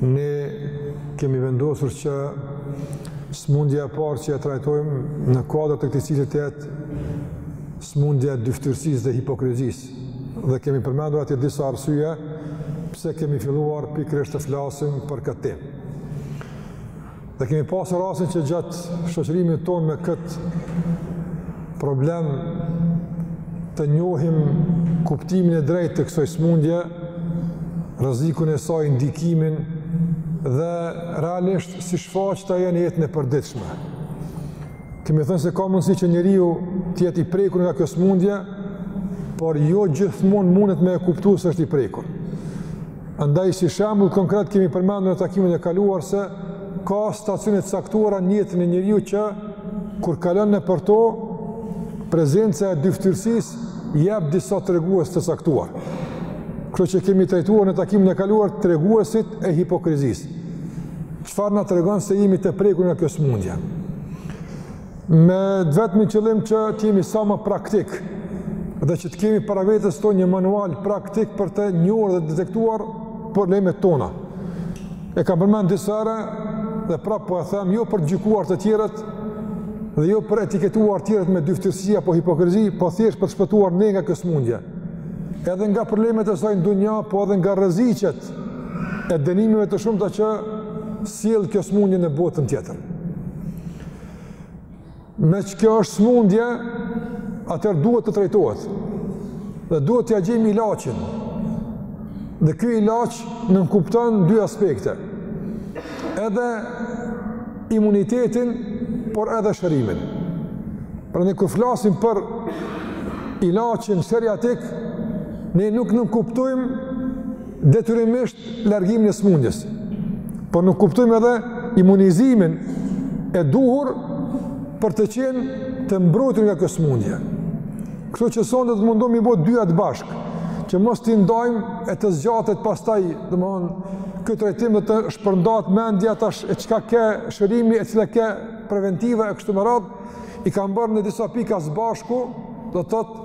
Ne kemi vendosur që smundja e parë që e trajtojmë në kuadrë të këtij cikli të jetë smundja e dyftyrsisë dhe hipokrizisë. Dhe kemi përmendur aty disa arsye pse kemi filluar pikërisht të flasim për këtë temë. Dhe kemi pasur rastin që gjatë shoqërimit tonë me këtë problem të njohim kuptimin e drejtë të kësaj smundje, rrezikun e saj, ndikimin, dhe realisht si shfaqet ajo në jetën e përditshme. Kemi thënë se ka mundësi që njeriu të jetë i prekur nga kjo smundje, por jo gjithmonë mundet me e kuptu se është i prekur. Andaj si shembull konkret kemi përmendur në takimin e kaluar se ka stacione të caktuara në jetën e njeriut që kur kalon nëpër to prezenca e dyftyrësisë jep disa tregues të caktuar. Kështu që kemi trajtuar në takimin e kaluar treguesit e hipokrizisë. Çfarë na tregon se jemi të prekur nga kjo sëmundje? me të vetmin qëllim që të jemi sa më praktik dhe që të kemi para vetes tonë një manual praktik për të njohur dhe detektuar problemet tona. E kam përmend disa herë dhe prapë po e them jo për të gjykuar të tjerët dhe jo për t'etiketuar të tjerët me dyftyrësi apo hipokrizi, po thjesht për të shpëtuar ne nga kjo sëmundje. Edhe nga problemet e saj në dunja, po edhe nga rreziqet e dënimeve të shumta që sjell kjo sëmundje në botën tjetër. meqë kjo është smundje, atëherë duhet të trajtohet. Dhe duhet t'ia gjejmë ilaçin. Dhe ky ilaç nënkupton dy aspekte. Edhe imunitetin, por edhe shërimin. Prandaj kur flasim për ilaçin sheriatik, ne nuk nënkuptojmë detyrimisht largimin e smundjes, por nënkuptojmë edhe imunizimin e duhur për të qenë të mbrojtur nga kjo smundje. Kështu që sonte do të mundohem me i bo dyjat bashkë, që mos t'i ndajmë e të zgjatet pastaj, domethënë, ky trajtim dhe të shpërndahet mendja tash e çka ke shërimi e cila ke preventiva e kështu me radhë, i kam bërë në disa pika së bashku, do të thotë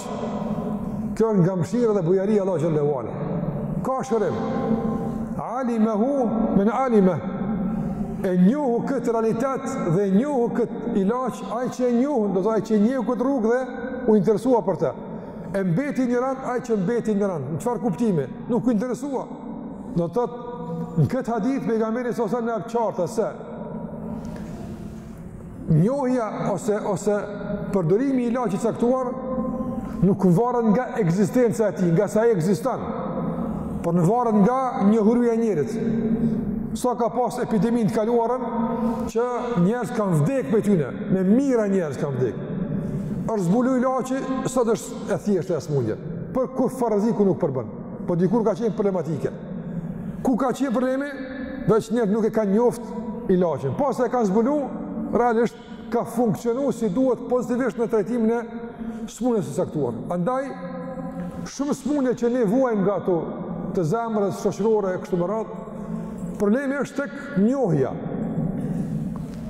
Kjo është nga mëshira dhe bujaria e Allahut xhele ue ala. Ka shërim. Alimehu men alimeh. E njohu këtë realitet dhe e njohu këtë ilaç, ai që e njohu, do të thotë ai që e njohu këtë rrugë dhe u interesua për të. E mbeti injorant, ai që mbeti injorant. Në çfarë kuptimi? Nuk u interesua. Do të thotë, në këtë hadith, pejgamberi sasar na e qartëson se, Njohja ose ose përdorimi i ilaçit caktuar nuk varet nga ekzistenca e tij, nga sa ai ekziston, por nvaret nga njohuria e njerit. Sa ka pas epidemi në të kaluarën që njerëz kanë vdek prej tyne, me mijëra njerëz kanë vdek. Është zbulu ilaçi, sot është e thjeshtë e smundje. Por kurrfarë rreziku nuk përbën, po dikur ka qenë problematike. Ku ka qenë problemi? Veç njeri nuk e ka njoft ilaçin. Pasi e kanë zbulu, realisht ka funksionu si duhet pozitivisht në trajtimin e smundjes së caktuar. Andaj, shumë smundje që ne vuajmë nga ato, të zemrës, shoqërore, e kështu me radhë, problemi është tek njohja.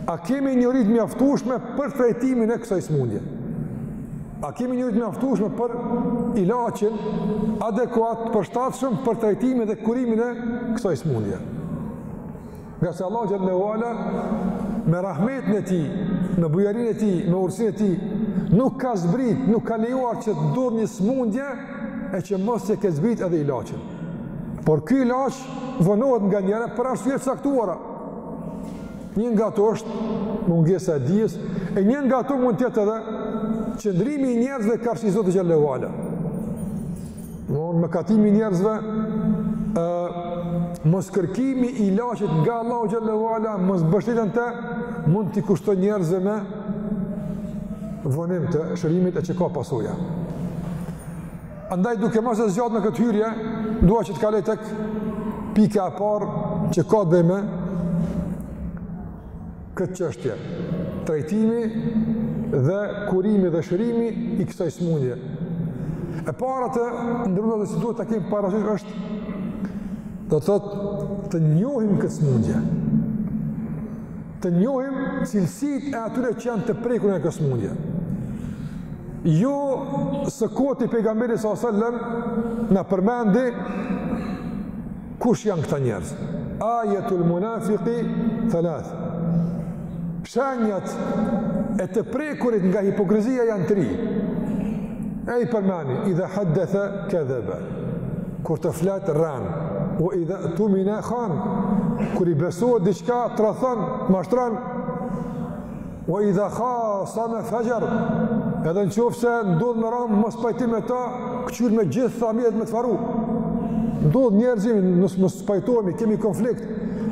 A kemi njohuri të mjaftushme për trajtimin e kësaj smundje? A kemi njohuri të mjaftueshme për ilaçin adekuat përshtatshëm për trajtimin dhe kurimin e kësaj sëmundje? Ngase Allahu xhele ue ala me rahmetin e tij, me bujarinë e tij, me urtësinë e tij, nuk ka zbrit, nuk ka lejuar që të ndodhë një sëmundje e që mos të ketë zbrit edhe ilaçin. Por ky ilaç vonohet nganjëherë për arsye të caktuara. Një nga ato është mungesa e dijes, e një nga ato mund të jetë edhe qëndrimi i njerëzve karshi Zotit xhele ue ala. Domethënë mëkatimi i njerëzve, e, mos kërkimi i ilaçit nga Allahu xhele ue ala, mos mbështetja në të, mund t'i kushtojë njerëzve me vonim të shërimit e që ka pasoja. Andaj duke mos e zgjat në këtë hyrje, dua që të kaloj tek pika e parë që ka të bëjë me këtë çështje. Trajtimi dhe kurimi dhe shërimi i kësaj sëmundje. E para të nderuar se duhet ta kemi parasysh është do të thotë të njohim këtë sëmundje. të njohim cilësitë e atyre që janë të prekur nga kjo smundje. Jo së koti pejgamberi s.a.s. na përmendi kush janë këta njerëz. Ajetul munafiki thalath. Shenjat e të prekurit nga hipokrizia janë tri. E i përmendi, idha haddethe kedhebe. kur të flet rren ue idha tumine khan kur i besohet diçka tradhton mashtron ue idha khasame fexher edhe në qoftë se ndodh me ra në mospajtim me ta këqyrë me gjitha mjetet me të faru ndodh njerëz jemi ne se mos pajtohemi kemi konflikt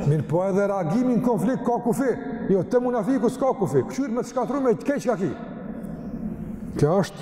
mirëpo edhe reagimi në konflikt ka kufi jo te munafiku s'ka kufi këqyrë me të shkatru me të keqë ka ki kjo është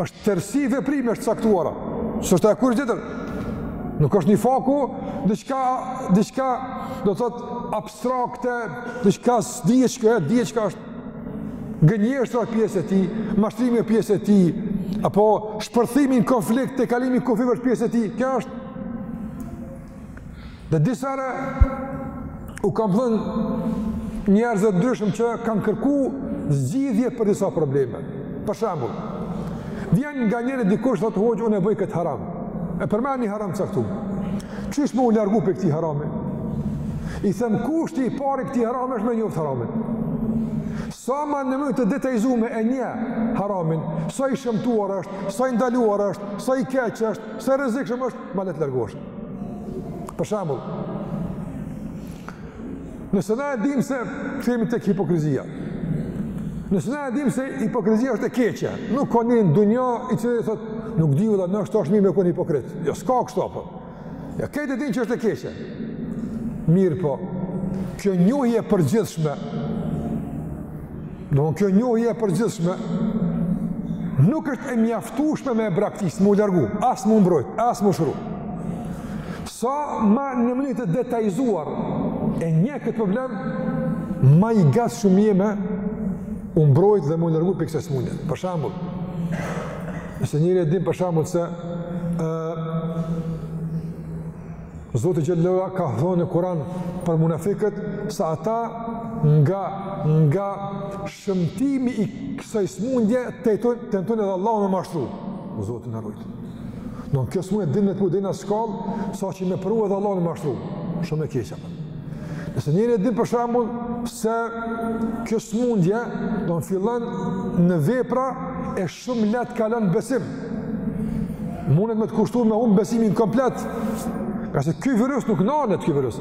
është tërësi veprimesh të caktuara. S'është kurgjë tjetër. Nuk është një farë ku, diçka, diçka, do të thotë, abstrakte, diçka s'di çka është gënjeshtra pjesë e tij, mashtrimi pjesë e tij, apo shpërthimi n'konflikte kalimi i kufijve është pjesë e tij, kjo është Dhe disa herë u kam thënë njerëzve të ndryshëm që kanë kërku zgjidhje për disa probleme. Për shembull, vjen nganjëherë dikush thotë hoxhë unë e bëj këtë haram. E përmend një haram t'caktum. Qysh me u largu prej këtij harami? I them kushti i pari këtij harami është me njoft haramin. Sa ma në mënyrë të detajzume e njeh haramin, sa i shëmtuar është, sa i ndaluar është, sa i keq është, sa i rrezikshëm është, ma lehtë largohesh. Për shembull, nëse na e dimë se kthehemi tek hipokrizia. Nëse na e dimë se hipokrizia është e keqe, nuk ka në dynja i cili thotë nuk di vëlla, ndoshta është mirë me kon hipokrit. Jo, s'ka kështu apo jo. Këtë e dinë që është e keqe. Mirëpo kjo njohje e përgjithshme Domethënë kjo njohje e përgjithshme, nuk është e mjaftushme me e braktis, me u largu, as m'u mbrojt, as m'u shëru. Sa ma në mënyrë të detajzuar e njeh këtë problem, ma i gatshëm je me u mbrojt dhe me u largu prej kësaj smundje. Për shembull, nëse njeri e din për shembull se uh, Zoti xh.sh. ka thënë në Kur'an për munafikët se ata nga nga shëmtimi i kësaj smundje tentojnë tentojnë edhe Allahun me mashtru. Zoti na ruajt. Domethënë kjo smundje deri n'atë shkallë, saqë me provu edhe Allahun me mashtru. Shumë e keqe apo. Nëse njeri e din për shembull se kjo smundje domethënë fillon në vepra e Shumë lehtë kalon n'besim. Mundet me të kushtu me humb besimin komplet. Se ky virus nuk nalet ky virus.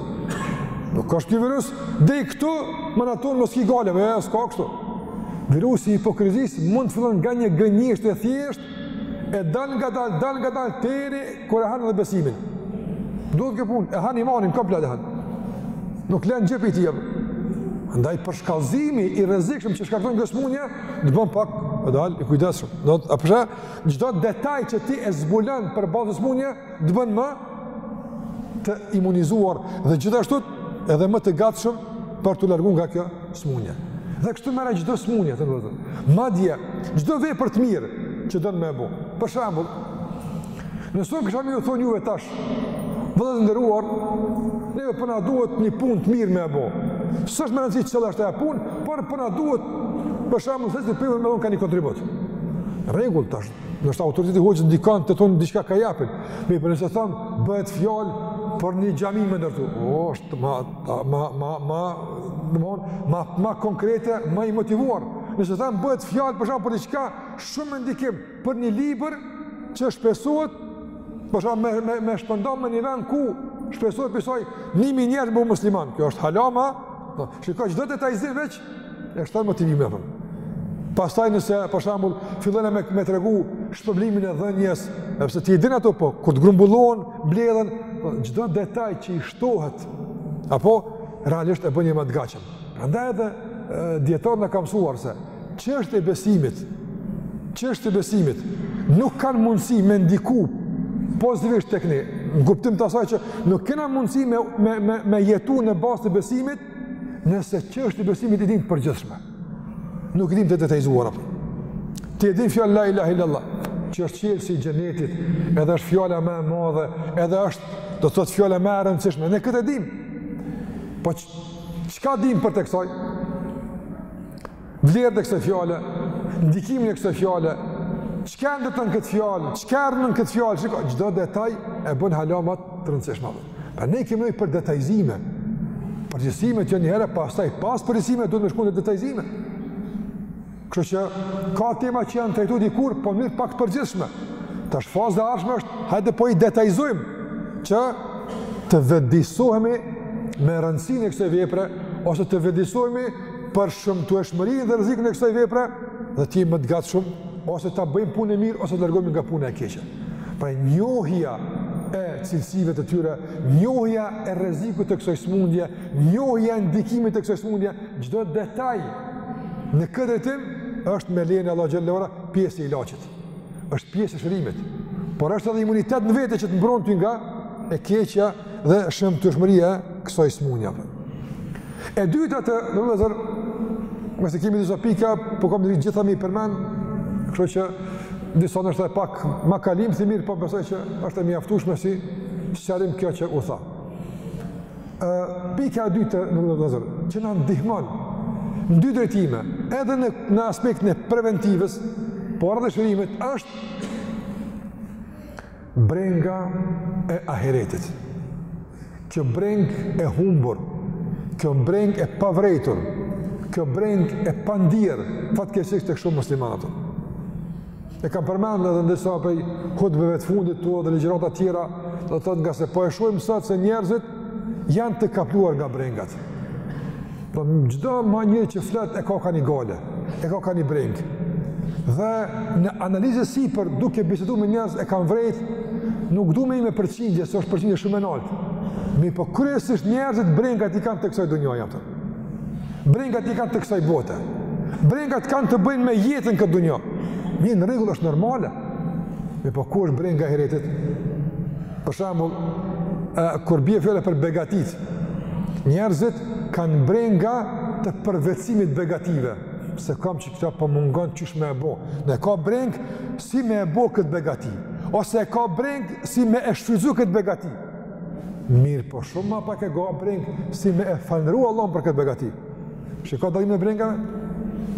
Nuk është ky virus, deri këtu ma n'atanë mo s'ki gajle, jo s'ka kështu. Virusi i hipokrizisë mund të fillon nga një gënjeshtër e thjeshtë, e dalngadal, dalngadal, deri kur e han dhe besimin. Do të këput, e han imanin, komplet e han. Nuk len gjë prej tij. Ndaj përshkallzimi i rrezikshëm që shkakton kjo smundje, Të bën pak, ndal i kujdesshëm. Do të apsha çdo detaj që ti e zbulon për bash këtë smunje, të bën më të imunizuar dhe gjithashtu edhe më të gatshëm për t'u largu nga kjo smunje. Dhe kështu merr çdo smunje tjetër. Madje çdo vepër të mirë që don me bo. Për shembull, Nëse kesha me ju thanë juve tash, vëllezër të nderuar, neve po na duhet një punë të mirë me bo. S'është me rëndësi çfarë është ajo punë, por po na duhet për shembull secili prej neve me dhon ka një kontribut. Rregull tash, ndoshta autoriteti i hoxhës ndikon të thonë diçka ka japin. Mirëpo nëse thonë bëhet fjalë për një xhami me ndërtu. O, është ma ma ma ma domthon ma ma konkrete, ma i motivuar. Nëse thonë bëhet fjalë për shembull për diçka shumë me ndikim, për një libër që shpresohet për shembull me, me, me shpërnda në një vend ku shpresohet prej saj një mijë njerëz me u bë musliman kjo është hala ma po, shiko çdo detaj zi veç e shton motivin me thënë pastaj nëse për shembull fillon me, me tregu shpërblimin e dhënies edhe pse ti i din ato po kur të grumbullon mbledhen po, çdo detaj që i shtohet apo realisht e bën njerin ma të gatshëm prandaj edhe dijetarët na kanë mësuar se Çështjet e besimit, çështjet e besimit, nuk kanë mundësi me ndiku pozitivisht tek ne, në kuptim të asaj që nuk kena mundësi me, me, me, me jetu në bazë të besimit, nëse çështjet e besimit i dim të përgjithshme. Nuk i dim të detajzuara po. Ti e din fjalën la ilaha illallah, që është çelësi i xhenetit, edhe është fjala ma e madhe, edhe është do të thotë fjala ma e rëndësishme. Ne këtë e dimë. Po çka dimë përtej kësoj? vlerat e kësaj fjale, ndikimin e kësaj fjale, çka ndërton këtë fjalë, çka e rrënon këtë fjalë, çka çdo detaj e bën hala ma të rëndësishme. Pra ne kemi nevojë për detajzime. Përgjithësimet një herë pastaj pas përgjithësimeve duhet me shku në detajzime. Kështu që ka tema që janë trajtu dikur, po mirëpo pak të përgjithshme. Tash faza e ardhshme është hajde po i detajzojmë që të vetëdijësohemi me rëndësinë e kësaj vepre ose të vetëdijësohemi për shëmtueshmërinë dhe rrezikun e kësaj vepre dhe të jemi më të gatshëm ose ta bëjmë punën e mirë ose të largohemi nga puna e keqe. Pra njohja e cilësive të tyre, njohja e rrezikut të kësaj sëmundje, njohja e ndikimit të kësaj sëmundje, çdo detaj në këtë drejtim është me lejen e Allahut xhel-le ue ala pjesë e ilaçit. është pjesë e shërimit, por është edhe imunitet në vete që të mbron ty nga e keqja dhe shëmtueshmëria e kësoj smundje. E dyta të nderuar vëllezër, edhe pse kemi disa pika, po s'kam me mrri të gjitha mi përmen, kështu që disa ndoshta pak ma kalimthi, mirëpo besoj që është e mjaftushme si sqarim kjo që u tha. Ë pika e dytë të nderuar vëllezër, që na ndihmon në dy drejtime, edhe në në aspektin e preventivës, por edhe shërimit është brenga e ahiretit. Kjo breng e humbur, kjo breng e pavrejtur, kjo breng e pandier, fatkeqësisht tek shumë muslimanë ato. E kam përmend edhe në disa prej hutbeve të fundit tu dhe ligjërata tjera, do të thotë ngase po e shohim sot se njerëzit janë të kapluar nga brengat. Po çdo ma njëri që flet e ka ka ni gale, e ka ka ni brengë. Dhe në analizë sipër duke bisedu me njerëz e kam vrejt, nuk du me hi me përqindje, se është përqindje shumë e naltë. Mirëpo kryesisht njerëzit brengat i kanë të kësaj dunjaja ato. Brengat i kanë të kësaj bote. Brengat kanë të bëjnë me jetën këtë dunjo. Mirë në rregull është normale. Mirëpo ku është brenga e ahiretit? Për shembull, kur bie fjala për begatit, njerëzit kanë brenga të përvetësimit begative. Pse s'kam që këta pse po mungon qysh me e bo. Ne e ka brengë si me e bo këtë begati. Ose e ka brengë si me e shfrytëzu këtë begati. Mirëpo shumë ma pak e ka brengë, si me e falënderu Allahun për këtë begati. Shiko dallimin e brengave?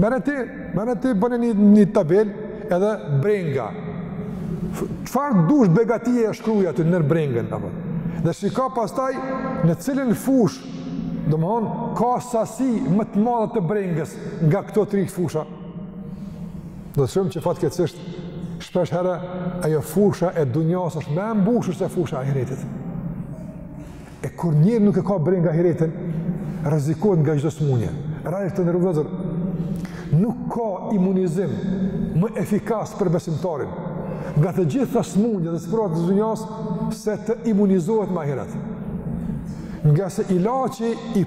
Merre ti, merre ti bëne një, një tabelë edhe brenga. Çfarë dush begatie shkruje aty nër brengën? Apo? Dhe shiko pastaj në cilën fushë, domethonë, ka sasi më të madhe të brengës nga këto tri fusha? Do të shohim që fatkeqësisht shpeshherë ajo fusha e dunjas është më e mbushur se fusha e ahiretit. E kur njeriu nuk e ka brengë ahiretin, rrezikohet nga çdo sëmundje. Të nderuar vëllezër nuk ka imunizim më efikas për besimtarin nga të gjitha sëmundjet dhe sprovat e dunjas se të imunizohet me ahiret. Ngase ilaçi i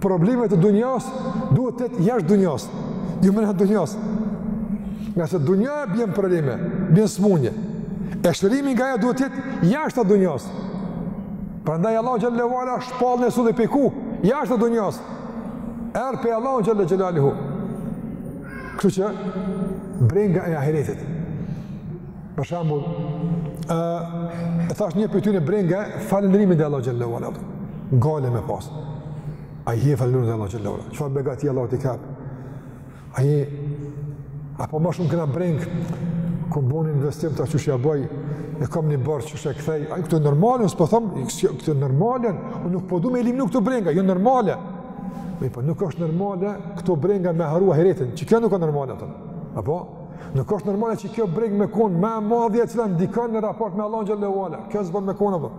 problemeve të dunjas duhet të jetë jashtë dunjas, jo mrena dunjas. Ngase dunjaja bjen probleme, bjen smundje. E shërimi nga ajo duhet të jetë jashta dunjas. Prandaj Allahu xhel-le ve ala shpalljen e sulli pej ku, jashta dunjas. Erdh pej Allahut xhel-le xhelaluhu. Kështu që, brenga e ahiretit. Për shembull, ë e thash një prej tyne brengë, falënderimi te Allahu xhel-le ve ala. Gale me pas. A je falënderim te Allahu xhel-le ve ala. Çfarë begati Allahu t'i ka? A je apo më shumë kena brengë ku me bo investim ta qysh ja boj e kam një borxh qysh e këthej, a këtë normalen, s'po thëmë, këtë normalen, unë nuk po du me eliminu këtë brengë, ajo normale. Mirëpo nuk është normale, këto brenga me harru ahiretin, që kjo nuk është normale, atëm. Apo? Nuk është normale që kjo brengë me konë ma e madhe e cila ndikon në raport me Allahun xhel-le ve ala. Kjo s'bon me konë, apo.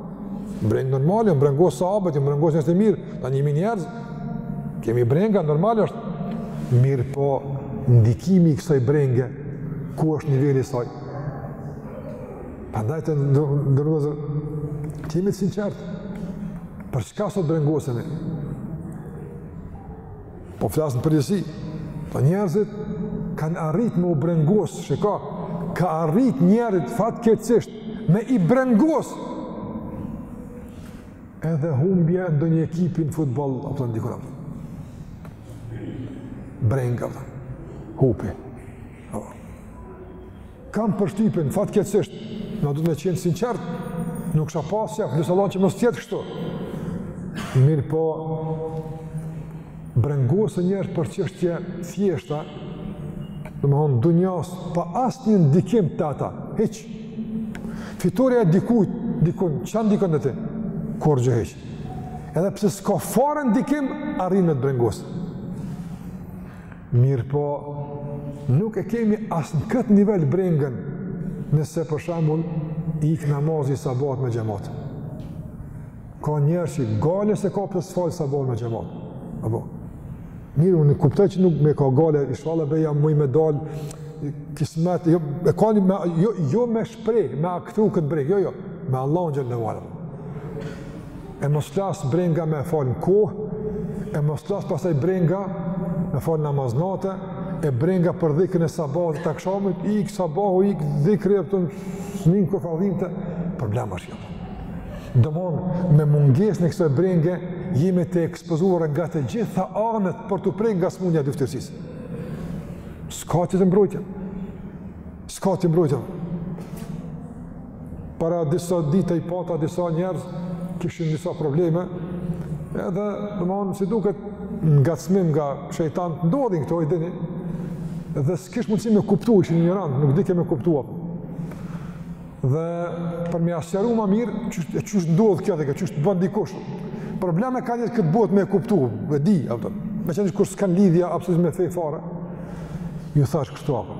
Brengë normale, jon brengos sahabët, jon brengos njerëzit e mirë, tanë jemi njerëz. Kemi brenga, normale është. Mirëpo, ndikimi i kësoj brenge, ku është niveli i saj? Prandaj të nderuar vëllezër, të jemi të sinqertë. Për çka sot brengosemi? Po flas në përgjithësi, po njerëzit kanë arrit me u brengos, çka ka arrit njerëzit fatkeqësisht me i brengos. Edhe humbja ndonjë ekipi n'futboll, apo dikun. Brenga, apo, hupi. Kam përshtypjen fatkeqësisht, na duhet me qenë sinqert, nuk është a, pasha, inshallah që mos t'jetë kështu. Mirëpo brengosen njerëz për çështje thjeshta, domethënë dunjas pa asnjë ndikim te ata. Hiç. Fitorja e dikujt, dikun, çka ndikon te ti. Kurgjë hiç. Edhe pse s'ka fare ndikim, arrin me të brengosë. Mirëpo nuk e kemi as në këtë nivel brengën nëse për shembull i ik namazi sabahut me xhamat. Ka njerëz që gajle s'e ka pse s'fal sabahun me xhamat. Apo Mirë, unë e kuptoj që nuk e ka gajle, inshallah be ja muj me dal, kismet, jo, e ka një, me, jo, jo me shpreh, me aktru këtë brengë, jo, jo, me Allah në gjellë në valëm. e mos flas brenga me falë në kohë, e mos flas pastaj brenga me falë namaz nate, e brenga për dhikrin e sabahut e t'akshamit, ik sabahu, ik dhikri e pëtëm sminë kërë fadhim të, problem është jepë. Domethënë, me mungesën e kësaj brenge, jemi të ekspozuar nga të gjitha anët për t'u prek nga smundja e dyftyrësisë. S'ka çka të mbron. S'ka që të mbrojtja. para disa dita i pata disa njerëz kishin disa probleme edhe domethënë si duket ngacmim nga shejtanët ndodhin këto e dini dhe s'kish mundësi me kuptu ishin njorantë nuk dike me kuptu apo dhe për me ua sqaru ma mirë qysh ndodh kjo dhe kjo qysh bën dikush probleme ka n'këtë botë me kuptu e di apo, meqenëse kur s'kan lidhje absolut me fe fare ju thash kështu apo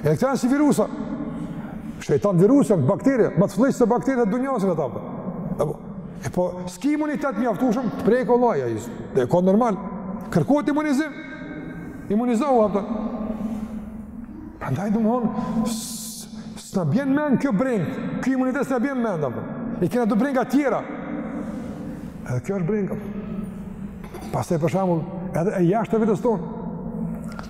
E këta janë si virusa. Shejtant virusa, bakterie, ma të këqija se bakteriet e dunjasë e ta për. E po, e po s'ki imunitet mjaftueshëm, prek kollaj a isë. Dhe e ka normal, kërkohet imunizim, imunizohu apo. Prandaj domethënë, s'na bjen n'mend kjo brengë, ky imunitet s'na bjen n'mend, dhe, i kena do brenga tjera. Edhe kjo është brengë. Pastaj për shembull, edhe e jashtë vetes tonë.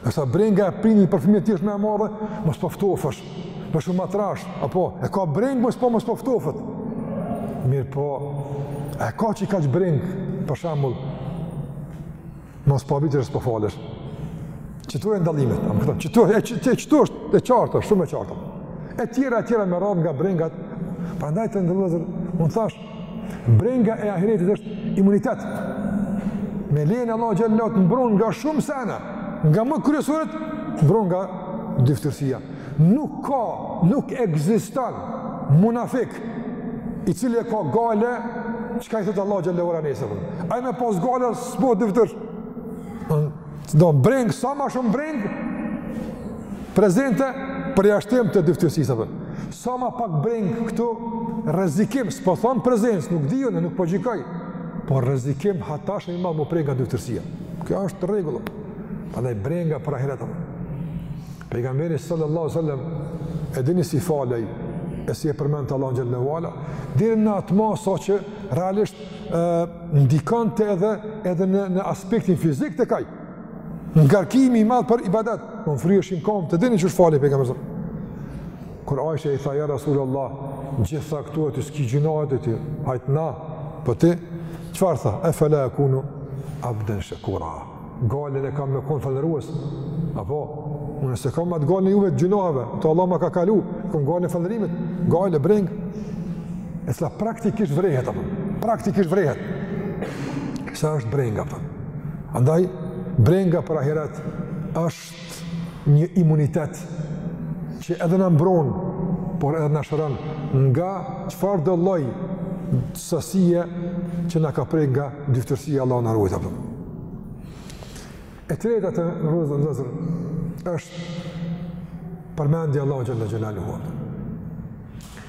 Derisa brenga e prindit për fëmijët është më e madhe, mos po ftofesh. Më shumë ma trash, apo e ka brengë mos po mos po ftofet. Mirëpo, e ka që e ka kaq brengë, për shembull, mos po habitesh e s'po falesh. Qëtu e dallimet, amë këta, qëtu e qëtu, qëtu është e qartë, shumë e qartë. E tjera, e tjera me radhë nga brengat, prandaj vëllezër, unë thash, Brenga e ahiretit është imunitet. Me lejen e Allahut xhelle ve ala të mbron nga shumë sene, nga më kryesoret, të mbron nga dyftyrsia. Nuk ka, nuk ekziston munafik i cili e ka gajle çka i thotë Allahu xhelle ve ala nesër. Ai me pas gajle, s'bohet dyftyrësh. Do brengë sa më shumë brengë prezente, përjashtim të dyftyrsisë apo. Sa më pak brengë këtu rrezikim, s'po thom prezencë, nuk di unë e nuk po gjykoj. Por rrezikim hata shumë i madh m'u prek nga dyftyrsia. Kjo është rregull. Prandaj brenga për ahiret. Pejgamberi sallallahu alaihi wasallam e dini si falej e si e përmendte Allahun xhelle ve ala, deri në atë masë sa që realisht ë ndikonte edhe edhe në në aspektin fizik tek ai. Ngarkimi i madh për ibadet, iu fryheshin komt, e dini qysh falej pejgamberi. Kur Aisha i tha ja Rasulullah, gjithë këto, a ti s'ki gjynahe ti, hajt na, po ti çfarë tha? E fela ekunu abden shekura. Gajlen e kam me kon falnerues. Apo unë s'e kam atë gajlen juve të gjynaheve, atë Allahu ma ka kalu, kom gajlen e falnerimit, gajle, brengë, e cila praktikisht vrehet, apo, praktikisht vrehet, sa është brenga, apo. Andaj, brenga për ahiret, është një imunitet që edhe na mbron, por edhe na shëron nga çfarëdo lloj sasie që na ka prek nga dyftyrsia, Allahu na rujt, apo. E treta të nderuar vëllezër, është përmendja e Allahut xhelle xhelaluhu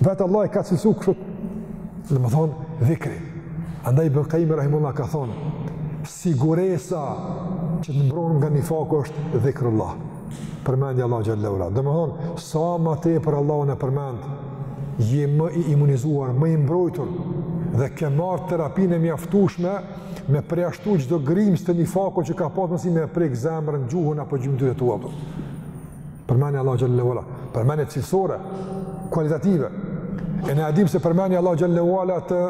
Vetë Allahu e ka cilësu kështu, domethënë, dhikri. Andaj Ibn Kajimi Rahimullah ka thonë, siguresa që të mbron nga nifaku është dhikrullah. Përmendja e Allahut xhelle ve ala. Domethënë, sa ma tepër Allahun e përmend, je më i imunizuar, më i mbrojtur, dhe ke marrë terapinë e mjaftushme me përjashtu çdo grimcë të nifakut që ka pas mundësi me prek zemrën, gjuhën apo gjymtyrët tua, apo. Përmendje e Allahut xhelle ve ala, përmendje cilësore, kualitative. E ne e dimë se përmendja e Allahut xhelle ve ala, të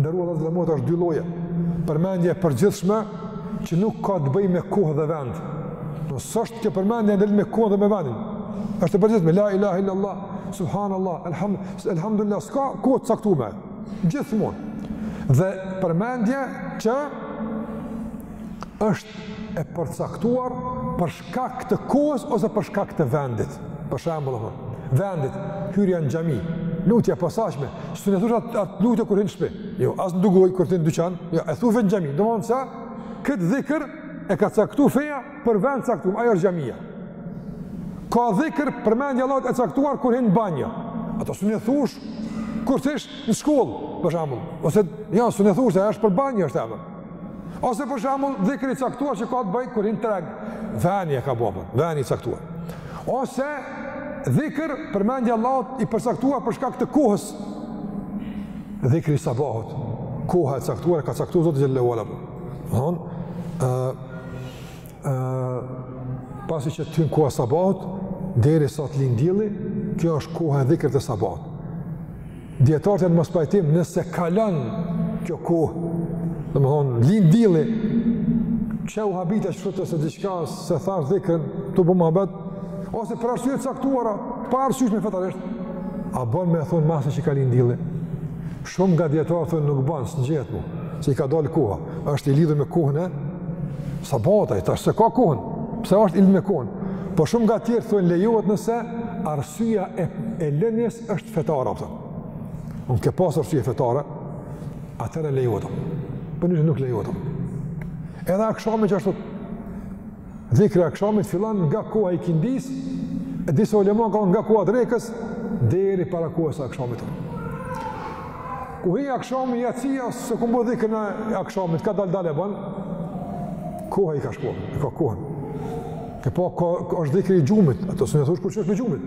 nderuar xhemat, është dy lloje. Përmendje e përgjithshme që nuk ka të bëjë me kohë dhe vend. Nuk është kjo përmendje e ndërrua me kohë dhe me vendin. është e përgjithshme, la ilahe illallah, subhanallah, elhamd, elhamdulillah, s'ka kohë të caktume. Gjithmonë. Dhe përmendje që është e përcaktuar për shkak të kohës ose për shkak të vendit. Për shembull, apo vendit, hyrja në xhami, lutja e posaçme, s'un e thush at lutje kur hyn në shtëpi. Jo, as në dugoj kur hyn në dyqan, jo, e thua në xhami. Domthon se këtë dhikr e ka caktuar feja për vend caktuar, ajo është xhamia. Ka dhikr përmendje e Allahut e caktuar kur hyn në banjë. Ato s'un e thush kur t'hish në shkollë, për shembull, ose jo, s'un e thush se është për banjë është ajo. Ose për shembull dhikri i caktuar që ka të bëjë kur hin treg, veni e ka bo, veni i caktuar. Ose dhikr përmendja e Allahut i përcaktuar për shkak të kohës. Dhikri i sabahut, koha e caktuar ka caktuar Zoti xhel-le ue ala. Don ë ë pasi që të hyn koha e sabahut derisa të lin dilli, kjo është koha e dhikrit të sabahut. Dijetarët janë në mospajtim nëse kalon kjo kohë, domethonë, lin dilli, që u habita që fjeta ose diçka, s'e thashë dhikrin, të bu më habet, ose për arsye t'caktuara, paarsyeshme fetarisht, a bon me e thonë masi që ka lin dilli? Shumë nga dijetarët thonë nuk bon, s'ngjitet mo, se i ka dalë koha, është i lidhë me kohën e sabahut ai, ta është se ka kohën, pse është i lidhë me kohën, po shumë nga tjerë thonë lejohet nëse arsyeja e, e lënies është fetare, a kupton. Në ke pas arsye fetare, atëherë lejohet. Përndryshe nuk lejohet. Edhe akshami qashtu, dhikri i akshamit fillon nga koha e ikindisë, e disa ulema ka nga koha e drekës, deri para kohës së akshamit. Kur hin akshami, jacia, s'e kam bo dhikrin e akshamit, ka dal dal e ban, koha i ka shku, e ka kohën. E po, ka, ka është dhikri i gjumit, ato s'un e thush kur çohesh prej gjumit.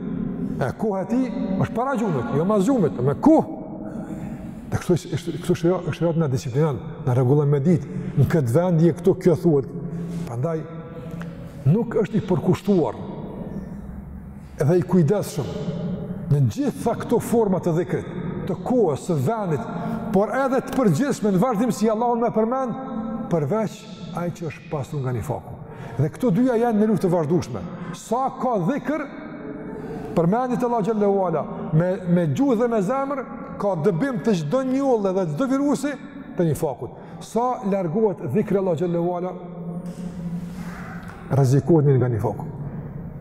E koha e tij, është para gjumit, jo mas gjumit, me kohë. Dhe kështu është, është, kështu është, është, sheriati na disiplinon, na rregullon me dit, në këtë vend je këtu kjo thuhet. Prandaj, nuk është i përkushtuar, edhe i kujdesshëm, në gjitha këto forma të dhikrit, të kohës, së vendit, por edhe të përgjithshme në vazhdimësi Allahun me përmend, përveç ai që është pastër nga nifaku. Dhe këto dyja janë në luftë të vazhdueshme. Sa ka dhikr përmendje të Allahut xhel-le ue ala, me me gjuhë dhe me zemër ka dëbim të çdo njolle dhe çdo virusi të nifakut. Sa largohet dhikri i Allahut xhel-le ue ala, rrezikohet nga nifaku.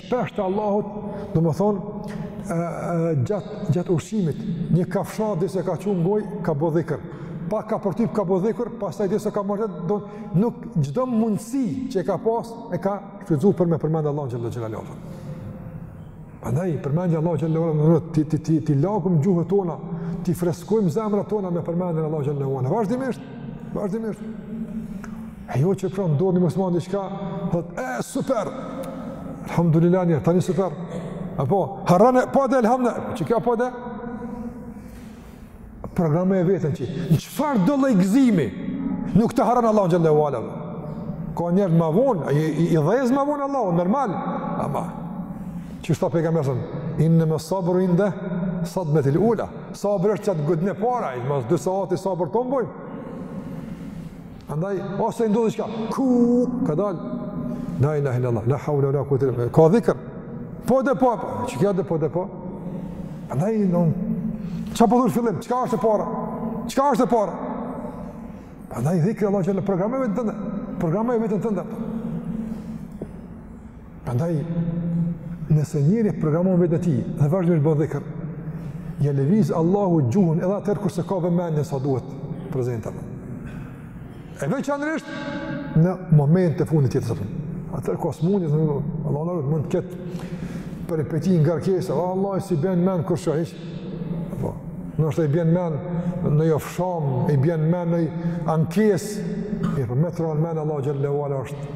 shpeshtë të Allahut, domethonë, gjatë gjat ushqimit, një kafshatë derisa e ka çu n'gojë, ka bo dhikër. Pak ka përtyp, ka bo dhikër, pastaj derisa ka mërtet, do nuk çdo mundësi që e ka pas, e ka shfrytëzu për me përmendë Allahun xhel-le ue ala. Prandaj përmendje e Allahut xhel-le ue ala, t'i, t'i, t'i, t'i lagim gjuhët tona, t'i freskojmë zemrat tona me përmendjen e Allahut xhel-le ue ala. Vazhdimisht, vazhdimisht. E jo që prap do një musliman dhe qka, thot, e, super, alhamdulillah njeri, tani super, e po, harron, po edhe, alhamdulillah, që ky po edhe, programove veten që, në çfarëdo lajkëzimi, nuk e harron Allahun xhele ue ala, ka njerëz ma vonë, i, i, i dhezë ma vonë Allah, normal, ama, që tha pejgamberi, innema sabr inde sadmetil ula, sabër është që atë goditjen e parë, i mas pasi atij sabër të bojnë, Andaj, ose i ndodh diçka, kadal, la ilahe illallah, la haule, la kuvete, ka dhikër, po dhe po, çka dhe po dhe po, andaj, në, qa po du n'fillim, çka është e para, çka është e para, andaj, dhikër, Allah, që e programove veten tënde, programove veten tënde, Prandaj nëse njëri programon vetveten e tij dhe vazhdimisht bën dhikr, ja lëviz Allahu gjuhën edhe atëherë kur s'e ka vëmendjen sa duhet prezente. E veçanërisht në moment të fundit të jetës. Atëherë ka smundje, Allahu na mund të ketë peripeti ngarkesë, oh, Allahu s'i bjen n'mend kurrë hiç. Po. Nëse i bjen n'mend një ofshamë, i bjen n'mend një ankesë, e po me të ra n'mend Allahu xhele ue ala është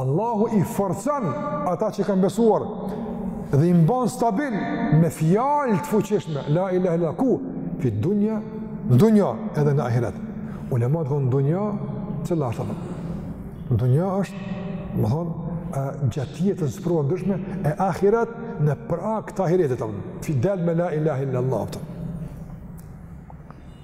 Allahu i forcon ata që kanë besuar dhe i mban stabil me fjalë të fuqishme la ilaha illallah ku fi dunya n'dunya edhe në ahiret ulematë thonë dunya cila është dunya është domethënë gjatë jetës n'sprova të ndryshme e ahiret në prag të ahiretit si del me la ilaha illa Allah të.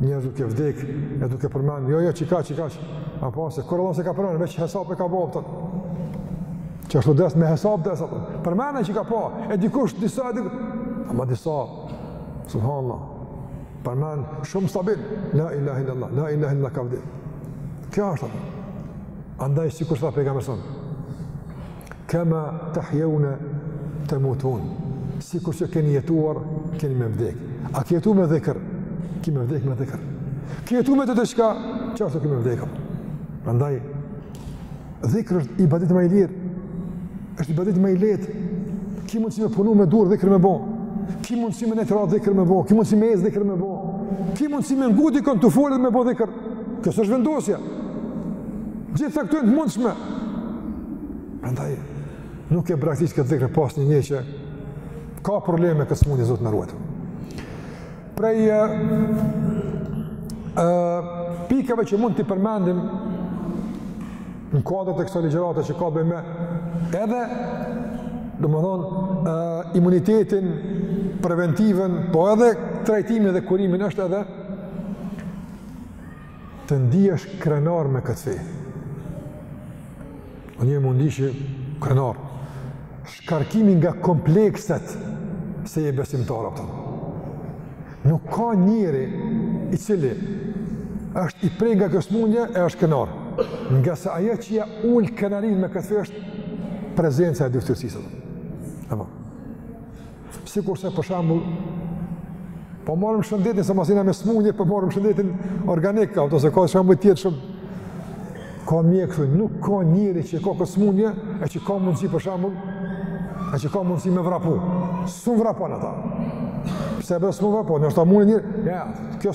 njerëz duke vdek e duke përmend jo jo çka çka apo se kur Allahun s'e ka përmend veç hesap e ka bo atë që ashtu vdes me hesap vdes atë përmend çka po e dikush disa e dikush ama disa subhanallah përmend shumë stabil la ilaha illallah la ilaha illallah ka vdek kjo është ato andaj sikur tha pejgamberi Kema tahjeune temutune, sikur që keni jetuar, keni me vdekë. A ki jetu me dhikr? Ki me vdekë me dhikr. Ki jetu me tjetër çka? Qashtu ki me vdekë. Andaj, dhikr është ibadeti ma i lirë, është ibadeti ma i letë, ki mundësi me punu me dur dhikr me bo, ki mundësi me nejt ratë dhikr me bo, ki mundësi me ec dhikr me bo, ki mundësi me ngu dikën tu fol edhe me bo dhikr, Kjo është vendosja. Gjithë këto janë të mundshme. Andaj, nuk e braktis këtë dhikër pos një njeri që ka problem me këtë smundje Zoti na ruajtë. Prej e, e, pikave që mund t'i përmendim në kuadër të kësaj ligjërate që ka t'bëjë me edhe domethënë imunitetin preventiven po edhe trajtimin dhe kurimin është edhe të ndihesh krenar me këtë fe. O me u ndi krenar, shkarkimi nga komplekset se je besimtar, apo. Nuk ka njeri i cili është i prek nga kjo smundje e është krenar. Ngase ajo që ia ul krenarinë me këtë fe është prezenca e dyfytyrësisë. Apo. Sikurse për shembull po marrim shëndetin sa mos jena me smundje, po marrim shëndetin organik, apo, se ka shembuj të tjerë shumë ka mjek këtu, nuk ka njeri që ka këtë smundje, e që ka mundësi për shembull, e që ka mundësi me vrapu. S'un vrapon ata. Pse bre s'un vrapon? Nuk është e mundur, njeri, ja, kjo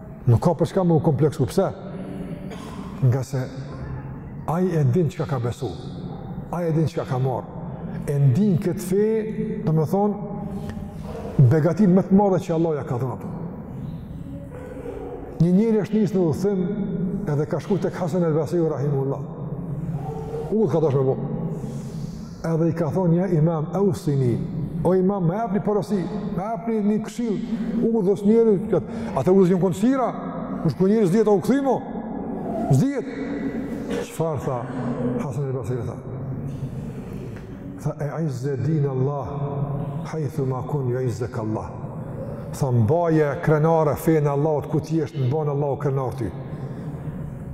Nuk ka për çka me u kompleksu, pse? Ngase ai e din çka ka besu, ai e din çka ka marrë. E ndin këtë fe, domethënë begatinë më të madhe që Allahu ia ka dhënë. Një njeri është nisë në udhëtim edhe ka shku te Hasen el Basriu rahimehullah. Udhë ka dasht me bo. Edhe i ka thonë ja imam, eusini, o imam, më jep një porosi, më jep një, një këshillë, u më dhës njeri, këtë, atë u dhës një konësira, me shku njeri s'dihet a kthehem a s'dihet, çfarë tha, Hasan el Basri tha, tha, eizz dinallah hajthu ma kunt, juizzukallah, tha, mbaje krenare, fenë e Allahut ku ti je, t'mban Allahu krenar ty,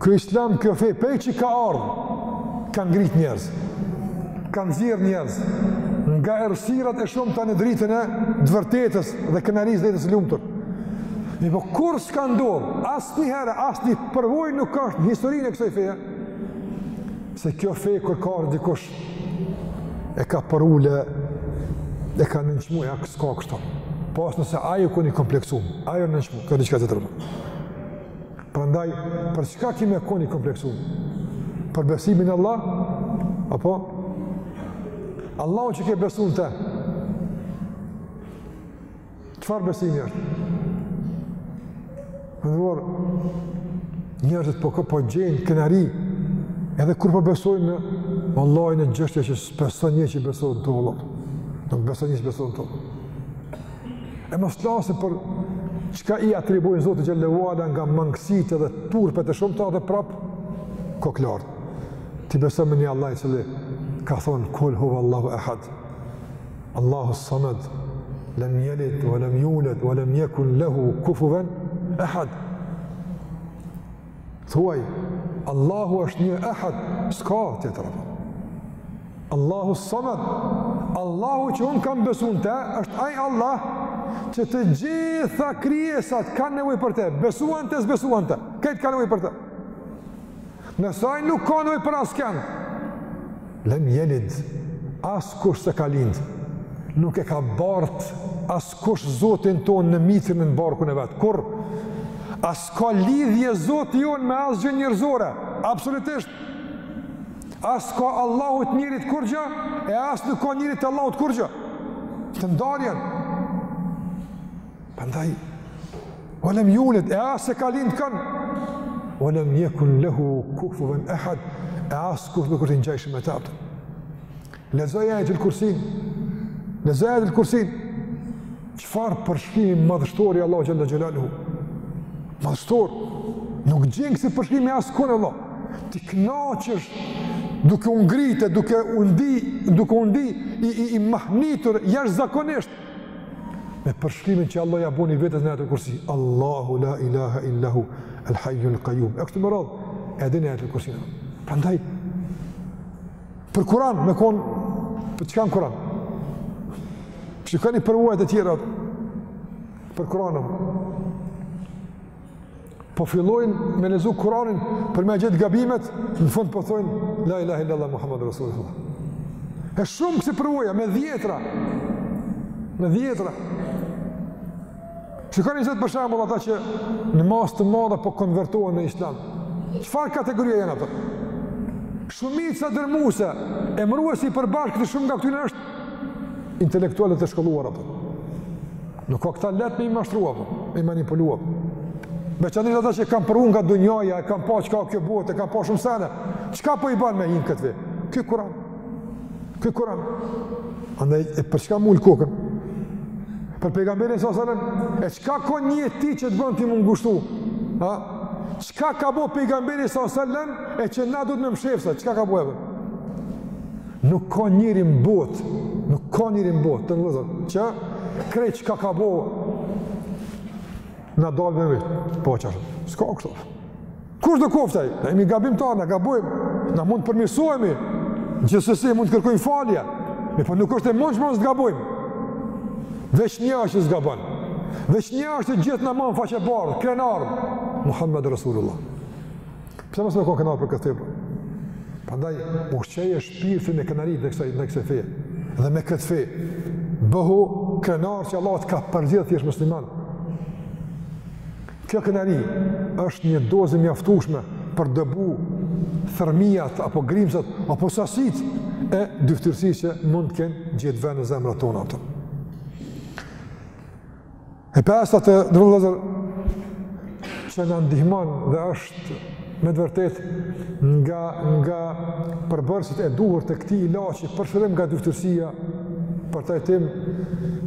Ky islam, kjo fe, prej që ka ardhë, ka ngritë njerëz, ka nxjerrë njerëz, nga errësirat e shumta në dritën e të vërtetës dhe krenarisë dhe jetës së lumtur. Mirëpo kurr s'ka ndodhë, asnjëherë, asnjë përvojë nuk ka n' historinë e kësoj feje, se kjo fe kur ka ardhë dikush, e ka përulë, e ka nënçmu, e a, s'ka kështu. Pos nëse ai o konë i kompleksum, ai o nënçmu, ka diçka tjetër. Prandaj, për çka ki me konë i kompleksum? Për besimin n'Allah? Apo? Allahu që ke besu në te? Çfarë besimi është? Të nderuar, njerëzit po, po gjejnë krenari, edhe kur po besojnë në Allah në çështje që s'beson njeri që beson to, vallahi. Nuk beson njeri që beson to, vallahi. E mos t'flasim për çka i atribuojnë Zotit xhelle ve ala nga mangësitë edhe turpet e shumta dhe prap kokëlartë. Ti beson me një Allah i cili ka thonë kul huve Allahu ehad, Allahu samad, lem jelid, ue lem juled, ue lem jekun lehu kufuven, ehad. Thuaj, Allahu është një ehad, s'ka tjetër. Allahu samed, Allahu që unë kam besu në te, është aj Allah që të gjitha krijesat kanë nevoj për te, besuan te, s'besuan te, krejt kanë nevoj për te. Ndërsa aj nuk ka nevoj për asken, lem jelid, askush s'e ka lindë, nuk e ka bartë as Kush Zotin tonë në mitrën e në barkun e vet, kurrë. As ka lidhje Zoti jonë me asgjë njerëzore. Absolutisht! As ka Allahu t'njerit kurgja, e as nuk ka njeri t'Allahut kurgja. Të ndarë janë! Prandaj, ve lem juled, e as e ka lindë kënd. Ve lem jekun lehu kufuven ehad, e askush nuk është i ngjashëm me të. Lexoj ajetul kursin. Lexoj ajetul kursin. Çfarë përshkrimi madhështor i Allahu xhel-le xhelaluhu. Madhështor. Nuk gjen ksi përshkrimi askund Allah. Ti kënaqesh duke u ngritë, duke u ndi, duke u ndi i i, i mahnitur jashtëzakonisht. Me përshkrimin që Allah ja boni vetes në ajetul kursi. Allahu la ilaha illa hu el hayyul qayyum. E kështu me radhë. Edhe në ajetul kursi. Prandaj Për Kur'an me kon për çka Kur'an? Shikoni përvojat e tjera për Kur'anin. Po fillojnë me lexu Kur'anin për me gjetë gabimet, në fund po thonë la ilaha illallah Muhammadur rasulullah. E shumë kësi përvoja me dhjetra. Me dhjetra. Shikoni sot për shembull ata që në masë të madhe po konvertohen në islam. Çfarë kategorie janë ata? Shumica dërmuese, emëruesi i përbashkët të shumë nga këtyre është intelektualë, të shkolluar apo. Nuk ka këta lehtë me i mashtru apo, me i manipulu. Veçanërisht ata që kanë provu nga dunjaja, e kanë pa çka ka kjo botë, e kanë pa shumë sene, çka po i ban me hi në këtë fe? Ky kuran. Ky kuran. Andaj, e për çka me ulë kokën? Për pejgamberin sallallam? E çka ka n'jetë t'tij që të bon ty me u ngushtu? Ha? Çka ka bo pejgamberi sallallam e që na duhet me mshefë? Çka ka bo e bërë? Nuk ka njeri në botë, nuk ka njeri në botë, vëllezër, që krejt çka ka bo, na dalë me me, po qashë, s'ka kështu. Kushdo koftë aj. Na jemi gabimtarë, na gabojmë, na mund të përmirësohemi, gjithsesi mund të kërkojmë falje, mirëpo nuk është e mund që mund të gabojmë. Veç një është që s'gabon, veç një është që gjithë na man faqebardhë, krenar, Muhammed Rasulullah. Pse mos me konë krenar për këtë tepër? Prandaj, ushqeje shpirtin me krenari të kësaj, të kësaj feje, dhe me këtë fe, bëhu krenar që Allah të ka përzgjedhë të jesh musliman. Kjo krenari është një dozë e mjaftueshme për të dëbu thërrmijat apo grimcat apo sasitë e dyfytyrësisë që mund të kenë gjetë vend në zemrat tona ato. E pesta të nderuar vëllezër që na ndihmon dhe është me të vërtetë nga, nga përbërësit e duhur të këtij ilaçi për shërim nga dyfytyrësia për trajtim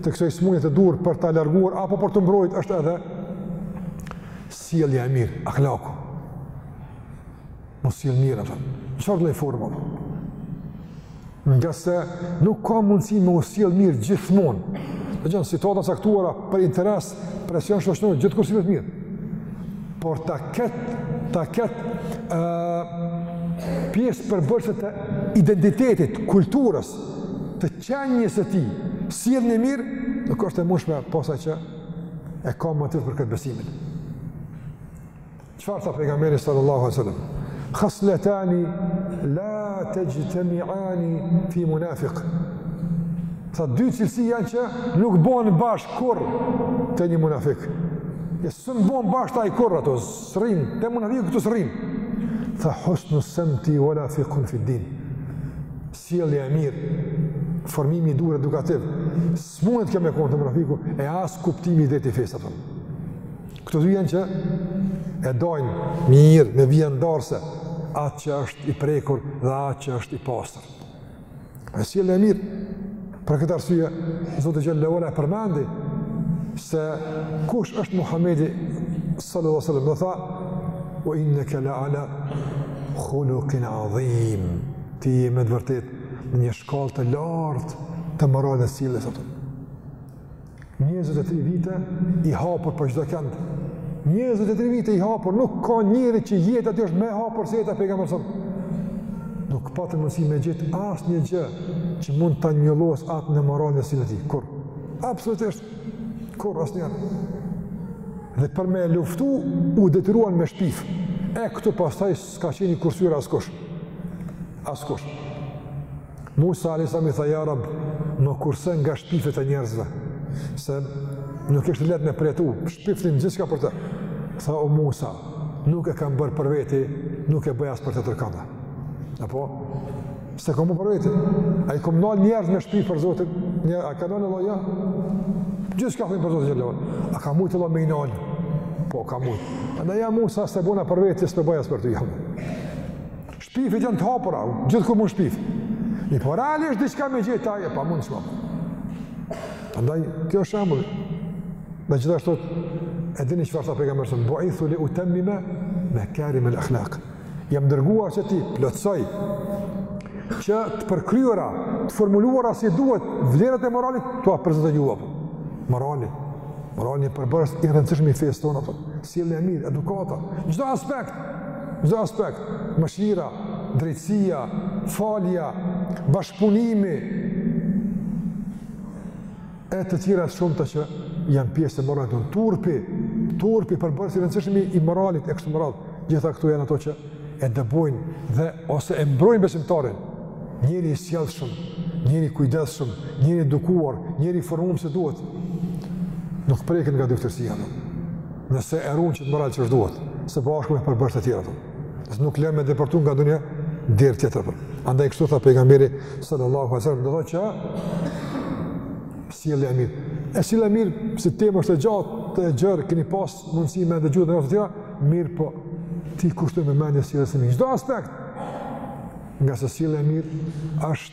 të kësaj smundje të duhur për ta larguar apo për t'u mbrojtë është edhe sjellja e mirë, akhlaku. Me u sjell mirë apo. Çfarë lloj forme? Ngase nuk ka mundësi me u sjell mirë gjithmonë. Dhe gjen situata të caktuara për interes, presion shoqëror, gjithkush sillet mirë. Por ta ketë, ta ketë uh, pjesë përbërëse të identitetit, kulturës, të qenies së tij, sjelljen e mirë, nuk është e mundshme pos ai që e ka motiv për këtë besimin. Çfarë tha pejgamberi sallallahu a sallam? Khasletani la texhtemiani fi munafik. Tha dy cilësi janë që nuk bohen bashkë kurrë te një munafik. E s'bohen bashkë te ai kurrë ato, s'rrinë, te munafiku këtu s'rrinë. Tha husnu semtin ue la fikhun fi din. Sjellja e mirë, formimi i duhur edukativ. S'mundet kjo me konë te munafiku e as kuptimi i drejtë i fesë apo. Këto dy janë që e dajnë mirë me vijën ndarëse atë që është i prekur dhe atë që është i pastër. Pra sjellja e mirë, për këtë arsye, Zoti xhele ue ala e përmendi se kush është Muhammedi sallallahu alaihi wasallam dhe tha wa innaka la ala khuluqin adhim ti je me të vërtetë në një shkallë të lartë të moralit e sjelljes, thotë. 23 vite i hapur për çdokënd. 23 vite i hapur, nuk ka njeri që jeta e tij është më e hapur se jeta e pejgamberit s.a. Nuk patën mundësi me gjetë asnjë gjë që mund ta njollosë atë në moralin e sjelljen e tij. Kurrë. Absolutisht. Kurrë, asnjëherë. Dhe për me luftu, u detyruan me shpif. E këtu pastaj S'ka qenë i kursyer askush. Askush. Musa a.s. i tha, ja rab, më kurse nga shpifjet e njerëzve, se nuk ishte lehtë me përjetu, shpifnin gjithçka për të. Tha, o Musa, nuk e kam bërë për veti, nuk e bëj as për tjetërkënd. Apo? Se kom për vete, a i kom nalë njerëzit me shpif për Zotin, njerëzit, a i ka nalë Allahu, ja, gjithçka thonë për Zotin xhelle ve ala, a ka mujtë Allahu me i nalë, po ka mujtë, a në ja mu sa se bona për vete, së për bëja së për të jam, shpifjet janë të hapura, gjithkush mund shpif, i po realisht dhe që ka me gjithë taj, e pa mund shma, andaj, kjo është shembull, dhe gjithashtu, e dini çfarë tha pejgamberi alejhi selam, buithtu li utemmime mekarimel ahlak, Jam dërguar që t'i plotësoj që të përkryera, të formuluara si duhet vlerat e moralit, t'ua prezantoj ju apo. Morali, morali është përbërës i rëndësishëm i fesë tonë apo. Sjellja e mirë, edukata, çdo aspekt, çdo aspekt, mëshira, drejtësia, falja, bashkëpunimi, e të tjera të shumta që janë pjesë e moralit tonë, turpi, turpi përbërës i rëndësishëm i moralit e kështu me radhë, gjitha këto janë ato që e dëbojnë dhe ose e mbrojnë besimtarin, njeri i sjellshëm, njeri i kujdesshëm, njeri i edukuar, njeri i formum si duhet, nuk preket nga dyfytyrësia, nëse e run qët moral qysh duhet, së bashku me përbërës të tjera tonë. Nëse nuk le me depërtu nga donjë derë tjetër, po. Andaj kështu tha pejgamberi sallallahu alaihi wasallam, do thotë që sjellja e mirë. E sjellja e mirë si temë është e gjatë, e gjerë, keni pas mundësi me ndëgjuar në rrugë të tjera, mirëpo t'i kushtojmë vëmendje sjelljes së mirë. Çdo aspekt ngase sjellja e mirë është